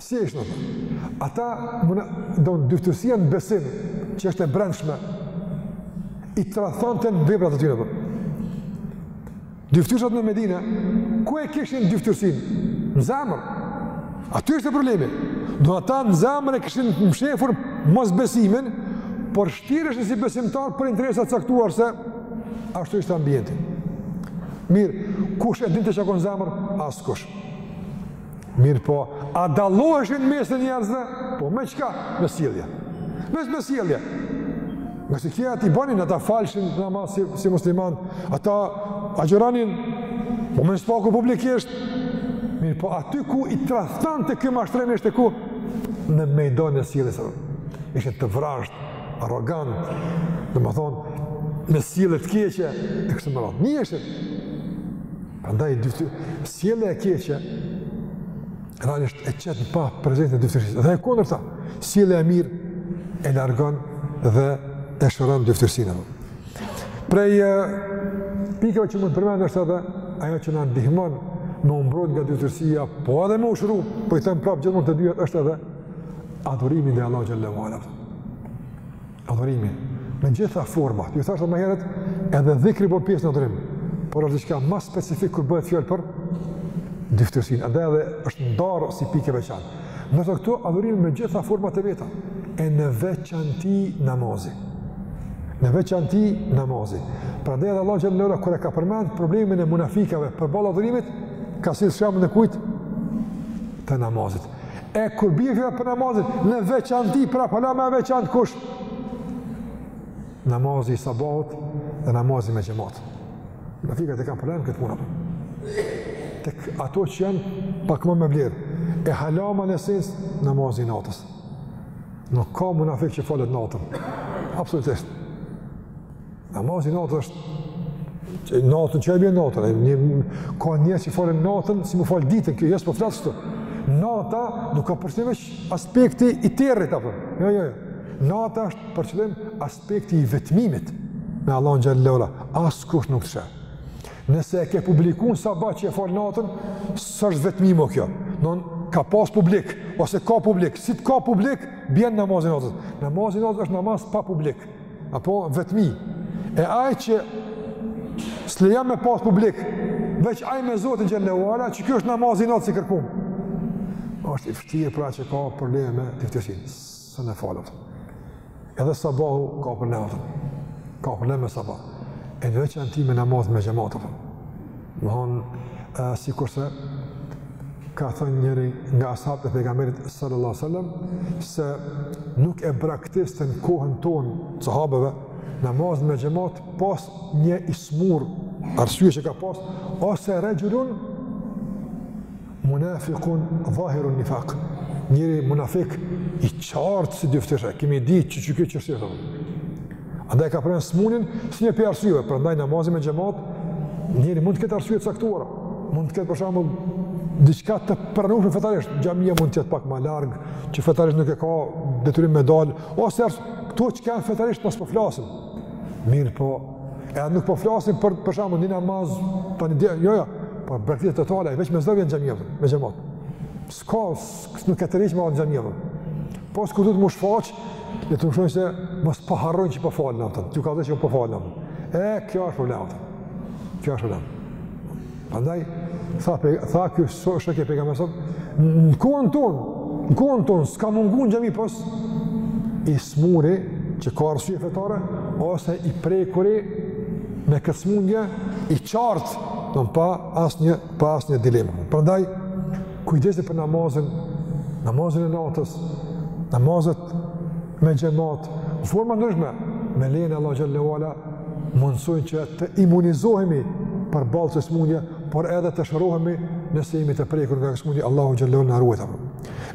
Si ishte në thëmë? Ata, domethënë dyfytyrësia në besim, që është e brendshme, i tradhtonte në veprat e tyre, po. Dyfytyrëshat në Medina, ku e kishin dyfytyrësinë? Në zemër. Aty ishte problemi? Do ata në zemër e kishin të mshefur mosbesimin, por shtireshin si besimtarë për interesa të caktuara se ashtu ishte ambienti. Mirë, kush e dinte çka kanë n'zemër? Askush. Mirëpo, a dalloheshin në mesin e njerëzve? Po me çka? Me sjellje. Mes me sjellje. Ngase tjerat i banin, ata falshin namaz si, si muslimanë, ata agjëronin, po më së paku publikisht, mirëpo aty ku i tradhtonte ky mashtrim ishte ku? Në mejdanin e sjelljes. Ishin të vrazhdë, arrogantë, domethënë, me sjellje të keqe, e kështu me radhë. Njiheshin, Prandaj dyf sjellja e keqe realisht e qet n'pah prezencën e dyfytyrësisë. Dhe e kundërta, sjellja e mirë e largon dhe e shëron dyfytyrësinë. Prej pikave që mund të përmenden është edhe ajo që na ndihmon me u mbrojt nga dyfytyrësia, po edhe me u shëru, po i them prapë gjithmonë të dyja është edhe adhurimi ndaj Allahut xhelle ve ala. Adhurimi, me gjitha format, ju thashë më herët, edhe dhikri bon pjesë në adhurim, por është diçka ma specifike kur bëhet fjalë për dyftyrësinë, andaj edhe është ndarë si pikë e veçantë. Ndërsa këtu adhurimi me gjitha format e veta, e në veçanti namazi. Në veçanti namazi. Prandaj edhe Allahu xhel-le ue ala, kur e ka përmend problemin e munafikëve përballë adhurimit, ka sjellë shembull te kujt, te namazit. E kur bie fjala për namazin, në veçanti prap ala ma e veçantë kush? Namazi i sabahut dhe namazi me xhamat. Munafikët e kanë problem këtë punë. Tek ato që janë pak më me vlerë. E hala ma në esencë namazi i natës. Nuk ka munafik që falet natën. Absolutisht. Namazi i natës, që natën që e bën natën, një, ka njerëz që falen natën, si m'u falë ditën, kjo jo s'po flas kështu. Nata nuk ka për qëllim veç aspektin e territ, apë. Jo, jo, jo. Nata është për qëllim aspekti i vetmimit me Allahun xhel-le ue ala. Askush nuk të sheh. Nëse e ke publikun s'e ba që e falë natën, s'është vetmim o kjo. Non, ka pas publik, ose ka publik, si të ka publik, bjen namazi i natës. Namazi i natës është namaz pa publik. apo vetmi. E ai që s'e len me pas publik, veç ai me Zotin xhel-le ue ala, qe ky është namazi i natës i kërkum, është i fshehti pra që ka probleme me dyftyrësinë, s'e ne falet. Edhe sabahu ka problem, ka problem me sabah. E në veçanti me namaz me xhemat. Domethonë, sikurse ka thënë njëri nga ashabët e pejgamberit sallallahu alajhi wasallam se nuk e braktiste n'kohën tonë sahabeve namazin me xhamat pos një i smurë arsye që ka pas ose rexhulun Munafiqun zahirun nifaq. Njëri munafik i qartë si dyfytyrësh, kemi ditë që qeky qështu Andaj ka përmend smunjen, si një prej arsyve, prandaj namazi me xhemat, njeri mund të ketë arsye të caktuara, mund të ketë për shembull, diçka të pranueshme fetarisht, xhamija mund të jetë pak ma larg, që fetarisht nuk e ka detyrim me dalë, ose arsë, këto që kanë fetarisht bazë po flasim, mirëpo, Edhe nuk po flasim për për shembull një namaz tani dhe jo jo, por braktisje totale veç më s'vjen xhamisë, me xhamat. S'ka nuk ka të rëjë me xhaminë. Po sikur do t'u shfaq, le të thonë se mos po harron që po fal natën. Ju ka thënë që po fal natën. E kjo është problem. Kjo është problem. Prandaj, tha, pe, tha kjo shokë e pejgamberit sëmë, në kohën tonë, në kohën tonë, s'ka mungu n'xhami, pos i smuri që ka arsye fetare, ose i prekuri me këtë smundje, i qartë, domethënë pa asnjë, pa asnjë dilemë. Prandaj, kujdesi për namazin, namazin e natës, namazet me xhemat, në forma ndryshme, me lejen e Allahut xhelle ue ala, mundësojnë që të imunizohemi përballë kësaj smundje, por edhe të shërohemi nëse jemi të prekur nga kjo smundje, Allahu xhelle na ruajt.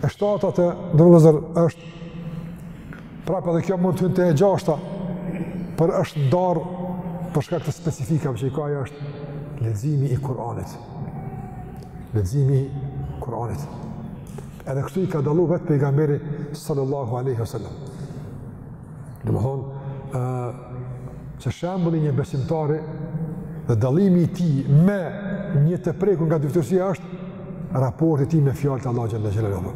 E shtata të nderuar vëllezër është, prapë edhe kjo mund të hynë të e gjashta, por është ndarë për shkak të specifikave që i ka, e është leximi i Kur'anit. Leximi i Kur'anit. Edhe kështu i ka dallu vetë pejgamberi sallallahu alejhi ve sel-lem. Domethënë, që shembulli i një besimtari dhe dallimi i tij me një të prekur nga dyfytyrësia është raporti i tij me fjalët e Allahut xhelle xhelaluhu.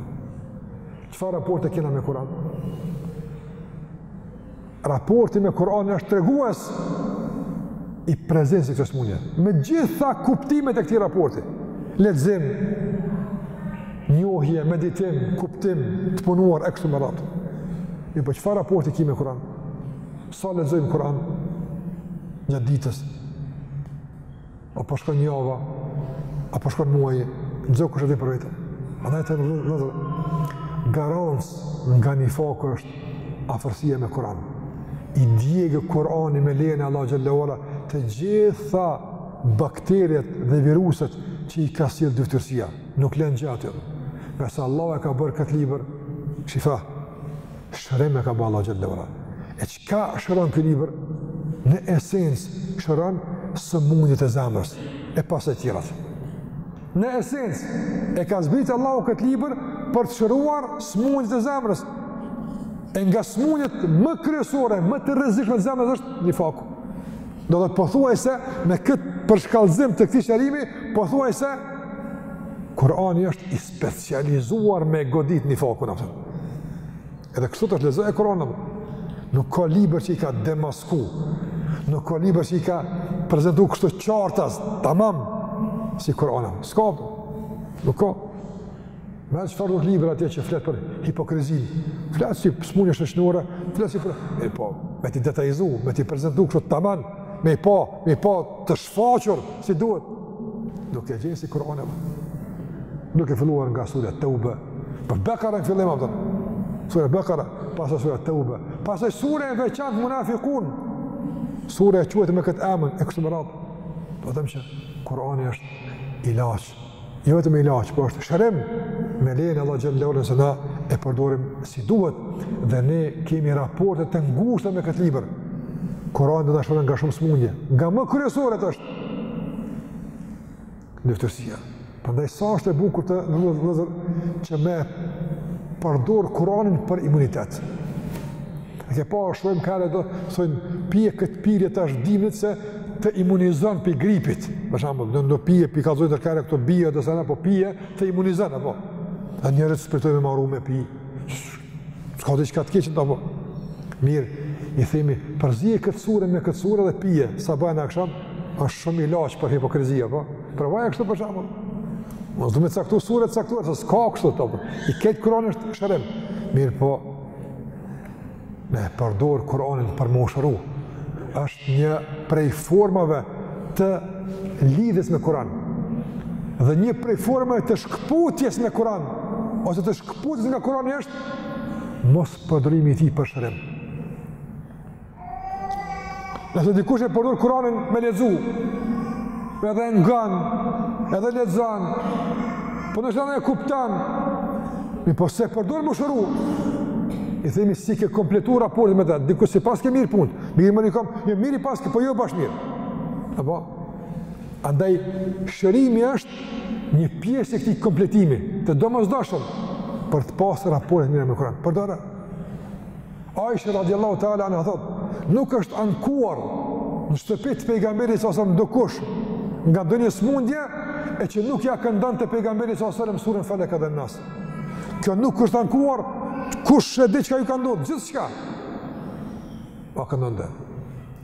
Çfarë raporti kena me Kur'an? Raporti me Kur'an është tregues i prezencës të kësaj smunje. Me gjitha kuptimet e këtij raporti. Lexim, njohje, meditim, kuptim, të punuar, e kështu me radhë. Po çfarë raporti ki me Kur'an? Sa lexojmë Kur'an gjatë ditës? A po shkon java? A po shkon muaji? Çdokush e di për veten. Andaj vëllezër, garancë nga nifaku është afërsia me Kur'an. I djeg Kur'ani me lejen e Allahut xhelle ue ala të gjitha bakteriet dhe viruset që i ka sjell dyfytyrësia. Nuk len gjë aty. Ngase Allahu e ka bërë këtë libër, shifa, shërim e ka bërë Allahu xhelle ue ala. E çka shëron ky libër? Në esencë shëron sëmundjet e zemrës, e pastaj tjerat. Në esencë, e ka zbritë Allahu këtë libër për të shëruar sëmundjet e zemrës. E nga sëmundjet më kryesore, më të rrezikshme të zemrës është nifaku. Do dhe pothuajse me këtë përshkallëzim të këtij sqarimi, pothuajse Kurani është i specializuar me godit nifakun. Apëtër. Edhe kështu tash lexoje Kuranin. Nuk ka libër që i ka demasku. Nuk ka libër që i ka prezentu kështu qartas, tamam, si Kurani. S'ka, nuk ka. Me çfarëdo libri atje që flet për hipokrizinë? Flet si smunje shoqënore, flet si për, e po, me t'i detajizu, me t'i prezantu kështu tamam, me po, me po të shfaqur si duhet. Nuk e gjen si Kur'ani. Duke filluar nga surja Teube. Po Bekare në fillim atë. Surja Bekare, pastaj surja Teube, pastaj surja e veçantë Munafikun. Surja e quajtur me këtë emër e kështu me radhë. Do të them që Kur'ani është ilaç Jo vetëm ilaç, por është shërim me lejen e Allahut xhele ue ala nëse na e përdorim si duhet dhe ne kemi raporte të ngushta me këtë libër. Kurani do na shëron nga shumë smundje, nga më kryesoret është dyftyrësia. Prandaj sa është e bukur vëllezër që me e përdor Kur'anin për imunitet. E ke pa apo shumë herë do thonë pije këtë pije tash dimnit se të imunizon prej gripit. Për shembull, ndonjë pije për kallzoj të kare këto bie do sa na po pije të imunizon apo. A njerëzit s'përtojnë me marrë me pi. S'ka çka të keqe apo. Mirë, i themi përzije këtë sure me këtë sure dhe pije sabah e aksham, është shumë ilaç për hipokrizi apo. Provoje kështu për shembull. Po s'duhet me caktu sure të caktuar se s'ka kështu apo. I krejt Kur'ani është shërim. Mirëpo, me e përdor Kur'anin për me u shëru, është një prej formave të lidhjes me Kur'an. Dhe një prej formave të shkëputjes me Kur'an ose të shkëputjes nga Kur'ani është mospërdorimi i tij për shërim. Nëse dikush e përdor Kur'anin me lexu, edhe e ngon, edhe lexon, po noshta edhe e kupton, mirëpo s'e përdor me u shëru. I themi s'i ke kompletu raportet me të, diku s'i paske mirë punët. Mirë i kam, jo mirë i paske, po jo bash mirë. Apo andaj shërimi është një pjesë e këtij kompletimi, të domosdoshëm për të pas raportin mirë me Kur'an. Përdore Aisha radiallahu ta'ala anha thotë, nuk është ankuar në shtëpi të Pejgamberit salallahu alejhi ue selem dikush nga ndonjë smundje e që nuk ia këndonte Pejgamberi salallahu alejhi ue selem suren Felek edhe Nas. Kjo nuk është ankuar kush e di çka ju ka ndodhë, gjithçka. Ia këndonte.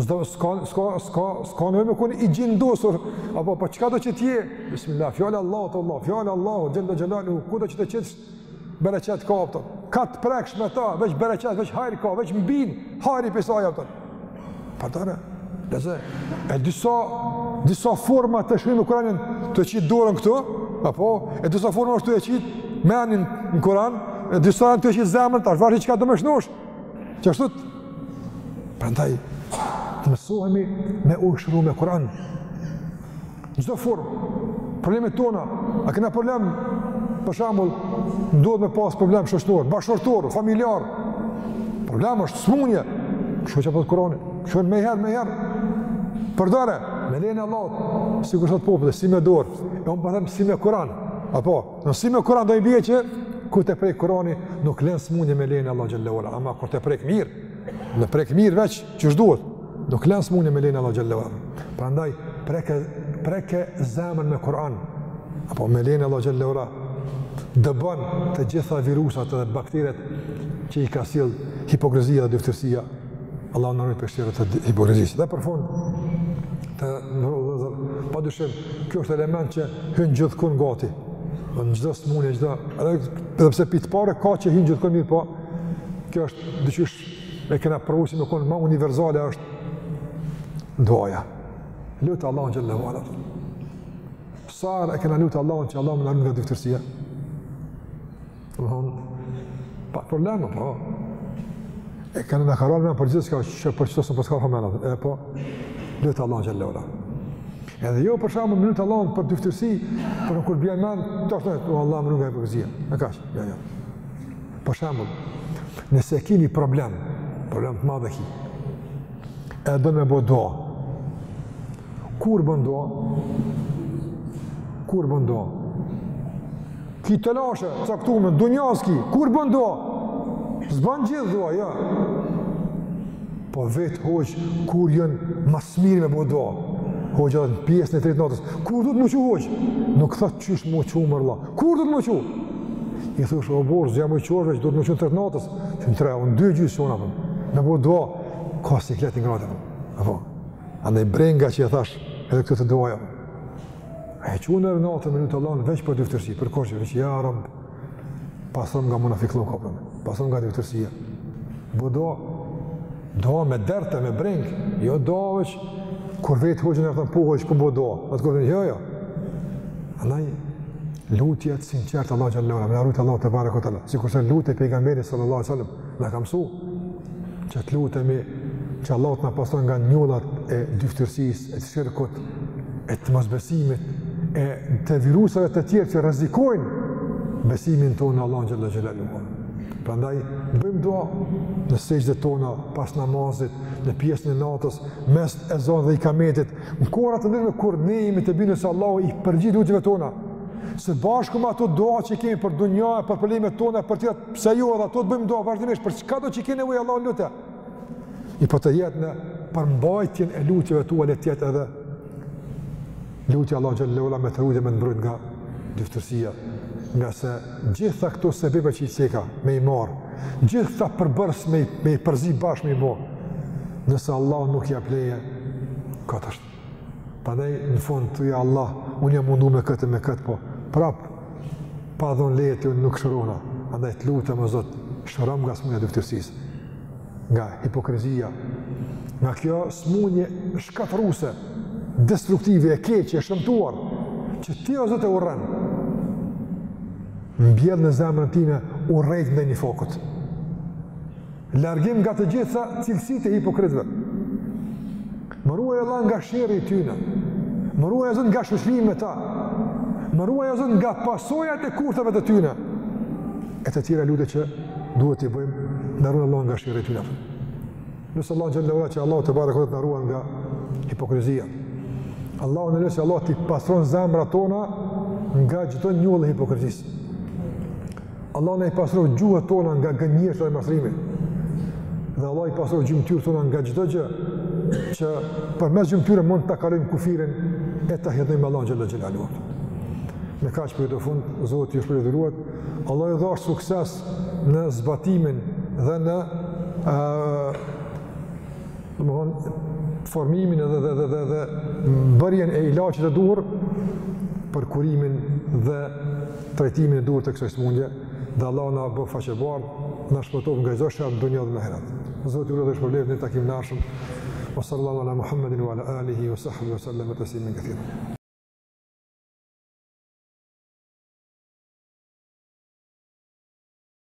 Zdo, s'ka, s'ka, s'ka, s'ka nevojë me kon i xhindosur, apo, po çkado që t'jetë? Bismillah, fjala e Allahut, Allah, fjala e Allahut xhele xhelaluhu, kudo që ta qetsh, bereqet ka, apo, ka të preksh me ta, veç bereqet, veç hajri ka, veç mbin hajri prej saj, apo. Prandaj, vëllezër, e disa, disa forma të shërimit me Kuranin, ta qit dorën këtu, apo, e disa forma është ta qit menen në Kuran, e disa janë ta qit zemrën, tash varet çka do me shnosh, qashtu të, Prandaj, të mësohemi me u shëru me Kur'an. Çdo formë, problemet tona, a kena problem, për shembull, duhet me pas problem shoqëror, bashkëshortor, familjar, problem është smunje, kështu që po thotë Kur'ani, kështu menjëherë, menjëherë, përdore, me lejen e Allahut, sikur thotë populli, si me dorë, e unë po them, po si me Kur'an, apo, Në si me kuran do i bje që, kur të prek kurani, nuk len smundje me lejen e Allahut xhele ve ala, ama kur të prek mirë, me prek mirë veç qysh duhet, nuk len smundje me lejen e Allahut xhele ve ala. Prandaj, preke, preke zemrën me kuran, apo me lejen e Allahut xhele ve ala, dëbon të gjitha virusat dhe bakteret që i ka sjellë hipokrizia dhe dyftyrësia, Allahu na rujtë prej sherrit të hipokrizisë. Dhe për fund, të nderuar, pa dyshim, kjo është element që hyn gjithkund gati. Në çdo smundje, gjithë, edhe, edhe pse pitë pare, ka që hynë gjithkund, mirëpo, kjo është dyqysh, e kena përvu si me konë ma universale është duaja. Lute Allahun xhele ve ala. Sa herë e kena lutë Allahun që Allahu me na rujt nga dyftyrësia? Të më thonë, pa probleme, po. E kanë në karar me u përgjigj që që për qëtës në përska po përmena, e po, lute Allahun xhele ve ala. Edhe jo për shembull, me lutë Allahun për dyftyrësi, por kur bje men, të është nëjtë, o Allah më nuk e për këzia, e kaq, jo, jo. Për shembull, nëse ki një problem, problem të madh ki, e do me bo dua. Kur bën dua? Kur bën dua? Ki telashe, caktume, dunjaski, kur bën dua? S'ban gjithë dua, jo. Po vet hoxhë, kur jën ma s'miri me bo dua? Hoxhë edhe në pjesën e tretë natës, kur duhet me u çu hoxhë? Nuk thotë qysh me u çu më rëla, kur du të më që? I thushë, o borë, zja më që është, do të më që në tre të natës, që në tre, unë dy gjysë që unë, me bo dua, ka siklet në gradë, apo, andaj brenga që e thash, edhe këtu te duaja, A je çu në natë me lutë Allahun veç për dyftyrësi, për koshë, veç ja Rab, pastrom nga munafikllëku, pastrom nga dyftyrësia. Bo dua, dua me dert, me brengë, jo dua veç, kur vet hoxhën e rëtën po hoxhë, po bo dua, në të kërëtën, jo, jo. Andaj, lutje të sinqertë Allah xhele ve ala, me na rujt Allahu tebareke ve teala, sikurse lutej pejgamberi sallallahu sallam, Na ka mësu që të lutemi që Allahu të na pastron nga njollat e dyftyrësisë, e shirkut, e të mosbesimit, e të virusave të tjerë që rrezikojnë besimin tonë në Allahun xhele xhelaluhu. Prandaj, bëjmë dua në sexhdet tona, pas namazit, në pjesën e natës, mes ezanit dhe ikametit, në kohëra të ndryshme, kur ne jemi të bindun se Allahu i përgjigjet lutjeve tona, Së bashku me ato dua që i kemi për dunja, për problemet tona, për tjera, pse jo edhe ato të bëjmë dua vazhdimisht, për çkado që ke nevojë Allahun lute. Po të jetë në përmbajtjen e lutjeve tua le të jetë edhe lutja Allahu xhele me të rujtë me të mbrojt nga dyftyrësia. Ngase gjitha këto sebebe që i ceka me i marrë, gjithë këta përbërës me, me i përzi bashkë me i bo, nëse Allah nuk jep leje, kot është. Pandaj në fund thuj ja Allah, unë jam mundu me këtë me këtë po. Prap pa dhon lejen ti unë nuk shërohna. Andaj të lutem o Zot, shërom nga smunja dyftyrësisë. Nga hipokrizia. Nga kjo smunje shkatrruse, destruktive e keqe, e shëmtuar që ti o Zot e urren. Mbjell në zemrën time urrejtje ndaj nifakut. Largomë nga të gjitha cilësitë e hipokritëve. Më ruaj ja Allah nga sherri i tyne. Më ruaj ja Zot nga shoqërimi me ta. Më ruaj ja Zot nga pasojat e kurthave të tyne. E të tjera lutje që duhet t'i bëjmë, na ruan Allah nga sherri i tyne. E lus Allahun xhele ue ala që Allahu tebareke të na ruan nga hipokrizia. Allahun e lus Allah t'i pastron zemrat tona nga çdo njollë e hipokrizisë. Allah na i pastroftë gjuhët tona nga gënjeshtra dhe mashtrimi, dhe Allah i pastroftë gjymtyrët tona nga çdo gjë, që përmes gjymtyrëve mund ta kalojmë kufirin e ta hidhërojmë Allahun xhele xhelaluhu. Me kaq po përfundoj, Zoti ju shpërbleftë të nderuar, Allah ju dhashtë sukses në zbatimin dhe në uh, formimin dhe, dhe, dhe, dhe, dhe bërjen e ilaçit të duhur për kurimin dhe trajtimin e duhur të kësaj sëmundje dhe Allahu na bëftë faqebardhë, na shpëtoftë nga çdo sherr në dunja dhe ahiret. Zoti ju gjithëve shpërbleftë, në takimin e ardhshëm. Wa sallallahu ala Muhammedin wa ala alihi wa sahbihi wa sallam tasliman katira.